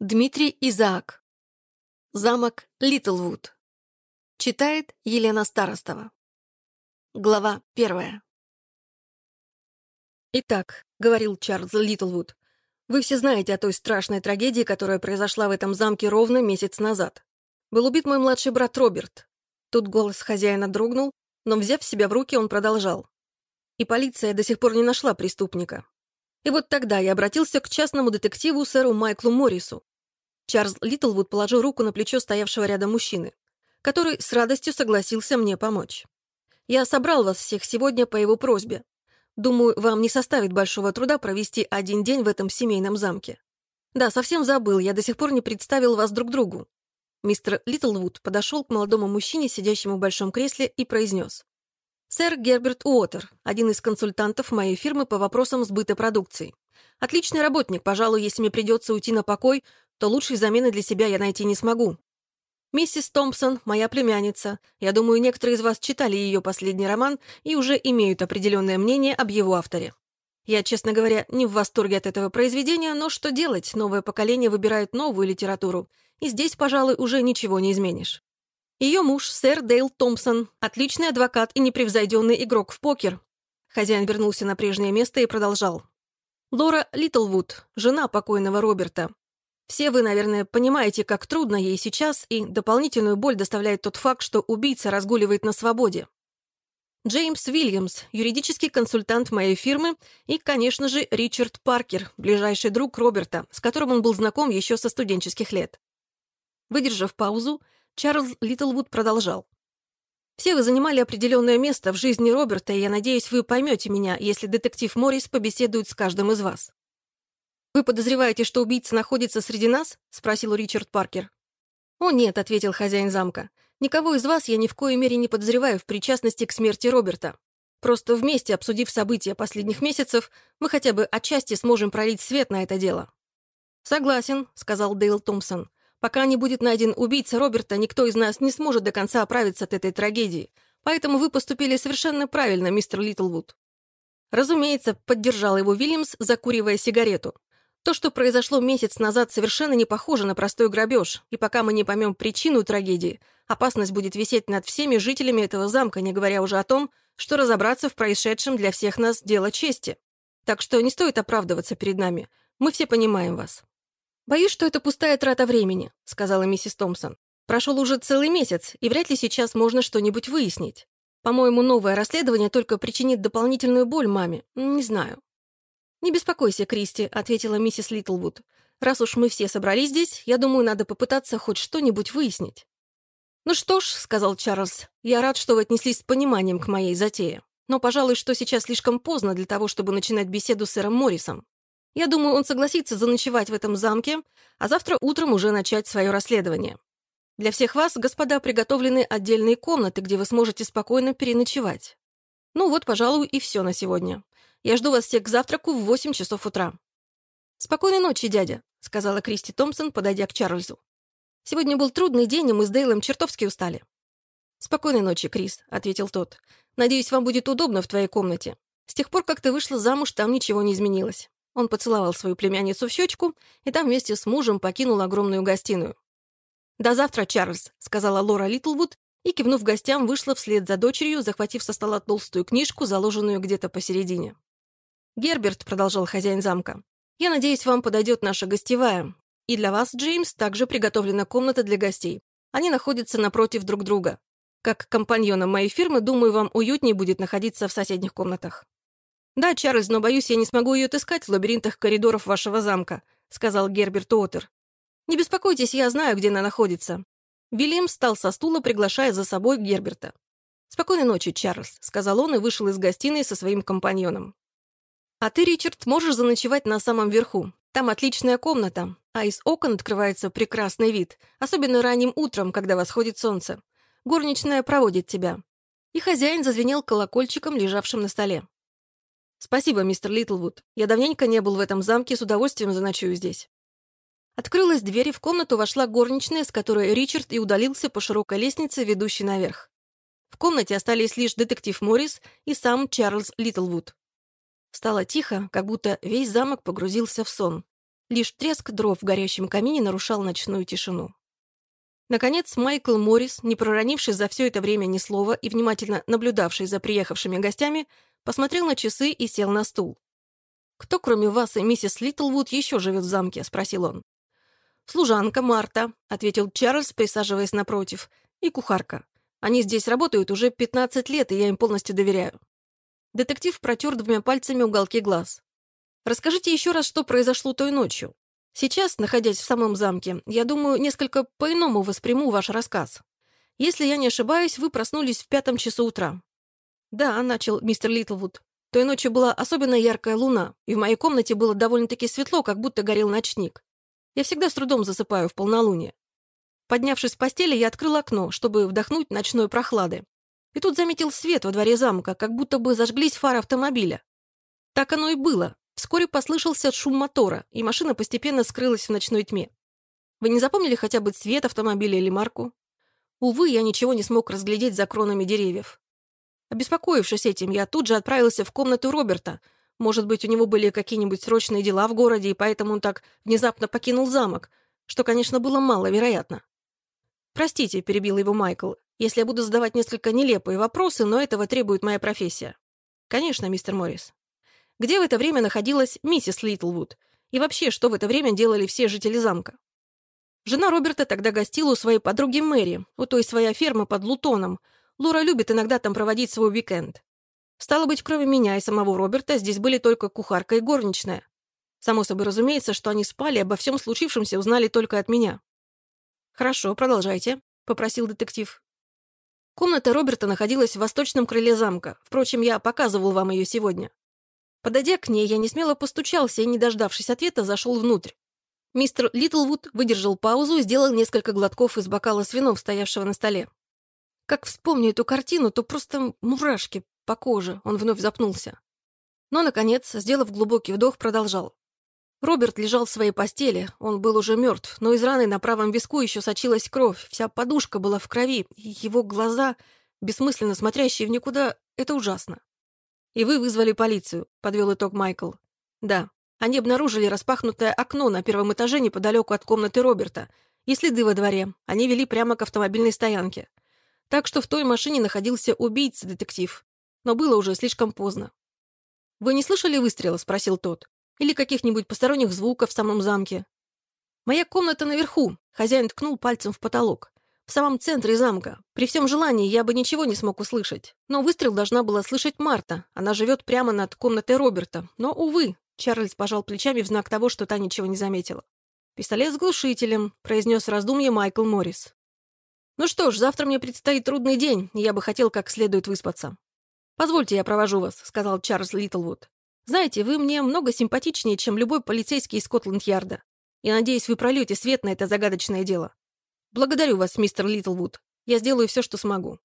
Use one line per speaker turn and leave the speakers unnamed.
Дмитрий Изаак. Замок Литлвуд. Читает Елена Старостова. Глава первая. «Итак», — говорил Чарльз Литлвуд, «вы все знаете о той страшной трагедии, которая произошла в этом замке ровно месяц назад. Был убит мой младший брат Роберт». Тут голос хозяина дрогнул, но, взяв себя в руки, он продолжал. И полиция до сих пор не нашла преступника. И вот тогда я обратился к частному детективу сэру Майклу Моррису, Чарльз Литлвуд положил руку на плечо стоявшего рядом мужчины, который с радостью согласился мне помочь. «Я собрал вас всех сегодня по его просьбе. Думаю, вам не составит большого труда провести один день в этом семейном замке. Да, совсем забыл, я до сих пор не представил вас друг другу». Мистер Литлвуд подошел к молодому мужчине, сидящему в большом кресле, и произнес. «Сэр Герберт Уотер, один из консультантов моей фирмы по вопросам сбыта продукции. Отличный работник, пожалуй, если мне придется уйти на покой, то лучшей замены для себя я найти не смогу. Миссис Томпсон — моя племянница. Я думаю, некоторые из вас читали ее последний роман и уже имеют определенное мнение об его авторе. Я, честно говоря, не в восторге от этого произведения, но что делать? Новое поколение выбирает новую литературу, и здесь, пожалуй, уже ничего не изменишь. Ее муж, сэр Дейл Томпсон, отличный адвокат и непревзойденный игрок в покер. Хозяин вернулся на прежнее место и продолжал. Лора Литлвуд, жена покойного Роберта, все вы, наверное, понимаете, как трудно ей сейчас, и дополнительную боль доставляет тот факт, что убийца разгуливает на свободе. Джеймс Уильямс, юридический консультант моей фирмы, и, конечно же, Ричард Паркер, ближайший друг Роберта, с которым он был знаком еще со студенческих лет. Выдержав паузу, Чарльз Литлвуд продолжал. «Все вы занимали определенное место в жизни Роберта, и я надеюсь, вы поймете меня, если детектив Моррис побеседует с каждым из вас. «Вы подозреваете, что убийца находится среди нас?» — спросил Ричард Паркер. «О, нет», — ответил хозяин замка. «Никого из вас я ни в коей мере не подозреваю в причастности к смерти Роберта. Просто вместе, обсудив события последних месяцев, мы хотя бы отчасти сможем пролить свет на это дело». «Согласен», — сказал Дейл Томпсон. «Пока не будет найден убийца Роберта, никто из нас не сможет до конца оправиться от этой трагедии. Поэтому вы поступили совершенно правильно, мистер Литлвуд». Разумеется, поддержал его Вильямс, закуривая сигарету. То, что произошло месяц назад, совершенно не похоже на простой грабеж, и пока мы не поймем причину трагедии, опасность будет висеть над всеми жителями этого замка, не говоря уже о том, что разобраться в происшедшем для всех нас дело чести. Так что не стоит оправдываться перед нами. Мы все понимаем вас. «Боюсь, что это пустая трата времени», — сказала миссис Томпсон. «Прошел уже целый месяц, и вряд ли сейчас можно что-нибудь выяснить. По-моему, новое расследование только причинит дополнительную боль маме. Не знаю. «Не беспокойся, Кристи», — ответила миссис Литлвуд. «Раз уж мы все собрались здесь, я думаю, надо попытаться хоть что-нибудь выяснить». «Ну что ж», — сказал Чарльз, — «я рад, что вы отнеслись с пониманием к моей затее. Но, пожалуй, что сейчас слишком поздно для того, чтобы начинать беседу с сэром Моррисом. Я думаю, он согласится заночевать в этом замке, а завтра утром уже начать свое расследование. Для всех вас, господа, приготовлены отдельные комнаты, где вы сможете спокойно переночевать. Ну вот, пожалуй, и все на сегодня. Я жду вас всех к завтраку в восемь часов утра». «Спокойной ночи, дядя», — сказала Кристи Томпсон, подойдя к Чарльзу. «Сегодня был трудный день, и мы с Дейлом чертовски устали». «Спокойной ночи, Крис», — ответил тот. «Надеюсь, вам будет удобно в твоей комнате. С тех пор, как ты вышла замуж, там ничего не изменилось». Он поцеловал свою племянницу в щечку и там вместе с мужем покинул огромную гостиную. «До завтра, Чарльз», — сказала Лора Литлвуд и, кивнув гостям, вышла вслед за дочерью, захватив со стола толстую книжку, заложенную где-то посередине. «Герберт», — продолжал хозяин замка, — «я надеюсь, вам подойдет наша гостевая. И для вас, Джеймс, также приготовлена комната для гостей. Они находятся напротив друг друга. Как компаньонам моей фирмы, думаю, вам уютнее будет находиться в соседних комнатах». «Да, Чарльз, но, боюсь, я не смогу ее отыскать в лабиринтах коридоров вашего замка», — сказал Герберт Уотер. «Не беспокойтесь, я знаю, где она находится». Вильям встал со стула, приглашая за собой Герберта. «Спокойной ночи, Чарльз», — сказал он и вышел из гостиной со своим компаньоном. А ты, Ричард, можешь заночевать на самом верху. Там отличная комната, а из окон открывается прекрасный вид, особенно ранним утром, когда восходит солнце. Горничная проводит тебя». И хозяин зазвенел колокольчиком, лежавшим на столе. «Спасибо, мистер Литлвуд. Я давненько не был в этом замке, с удовольствием заночую здесь». Открылась дверь, и в комнату вошла горничная, с которой Ричард и удалился по широкой лестнице, ведущей наверх. В комнате остались лишь детектив Моррис и сам Чарльз Литлвуд. Стало тихо, как будто весь замок погрузился в сон. Лишь треск дров в горящем камине нарушал ночную тишину. Наконец, Майкл Моррис, не проронивший за все это время ни слова и внимательно наблюдавший за приехавшими гостями, посмотрел на часы и сел на стул. «Кто, кроме вас и миссис Литлвуд, еще живет в замке?» — спросил он. «Служанка Марта», — ответил Чарльз, присаживаясь напротив, — «и кухарка. Они здесь работают уже 15 лет, и я им полностью доверяю». Детектив протер двумя пальцами уголки глаз. «Расскажите еще раз, что произошло той ночью. Сейчас, находясь в самом замке, я думаю, несколько по-иному восприму ваш рассказ. Если я не ошибаюсь, вы проснулись в пятом часу утра». «Да», — начал мистер Литлвуд. «Той ночью была особенно яркая луна, и в моей комнате было довольно-таки светло, как будто горел ночник. Я всегда с трудом засыпаю в полнолуние. Поднявшись с постели, я открыл окно, чтобы вдохнуть ночной прохлады. И тут заметил свет во дворе замка, как будто бы зажглись фары автомобиля. Так оно и было. Вскоре послышался шум мотора, и машина постепенно скрылась в ночной тьме. Вы не запомнили хотя бы цвет автомобиля или марку? Увы, я ничего не смог разглядеть за кронами деревьев. Обеспокоившись этим, я тут же отправился в комнату Роберта. Может быть, у него были какие-нибудь срочные дела в городе, и поэтому он так внезапно покинул замок, что, конечно, было маловероятно. «Простите», — перебил его Майкл, «если я буду задавать несколько нелепые вопросы, но этого требует моя профессия». «Конечно, мистер Моррис» где в это время находилась миссис Литлвуд, и вообще, что в это время делали все жители замка. Жена Роберта тогда гостила у своей подруги Мэри, у той своей фермы под Лутоном. Лора любит иногда там проводить свой уикенд. Стало быть, кроме меня и самого Роберта, здесь были только кухарка и горничная. Само собой разумеется, что они спали, обо всем случившемся узнали только от меня. «Хорошо, продолжайте», — попросил детектив. Комната Роберта находилась в восточном крыле замка. Впрочем, я показывал вам ее сегодня. Подойдя к ней, я не смело постучался и, не дождавшись ответа, зашел внутрь. Мистер Литлвуд выдержал паузу и сделал несколько глотков из бокала с вином, стоявшего на столе. Как вспомню эту картину, то просто мурашки по коже, он вновь запнулся. Но, наконец, сделав глубокий вдох, продолжал. Роберт лежал в своей постели, он был уже мертв, но из раны на правом виску еще сочилась кровь, вся подушка была в крови, и его глаза, бессмысленно смотрящие в никуда, это ужасно. «И вы вызвали полицию», — подвел итог Майкл. «Да. Они обнаружили распахнутое окно на первом этаже неподалеку от комнаты Роберта и следы во дворе. Они вели прямо к автомобильной стоянке. Так что в той машине находился убийца-детектив. Но было уже слишком поздно. «Вы не слышали выстрела?» — спросил тот. «Или каких-нибудь посторонних звуков в самом замке?» «Моя комната наверху», — хозяин ткнул пальцем в потолок в самом центре замка. При всем желании я бы ничего не смог услышать. Но выстрел должна была слышать Марта. Она живет прямо над комнатой Роберта. Но, увы, Чарльз пожал плечами в знак того, что та ничего не заметила. «Пистолет с глушителем», — произнес раздумье Майкл Моррис. «Ну что ж, завтра мне предстоит трудный день, и я бы хотел как следует выспаться». «Позвольте, я провожу вас», — сказал Чарльз Литлвуд. «Знаете, вы мне много симпатичнее, чем любой полицейский из Скотланд-Ярда. И надеюсь, вы прольете свет на это загадочное дело. «Благодарю вас, мистер Литлвуд. Я сделаю все, что смогу».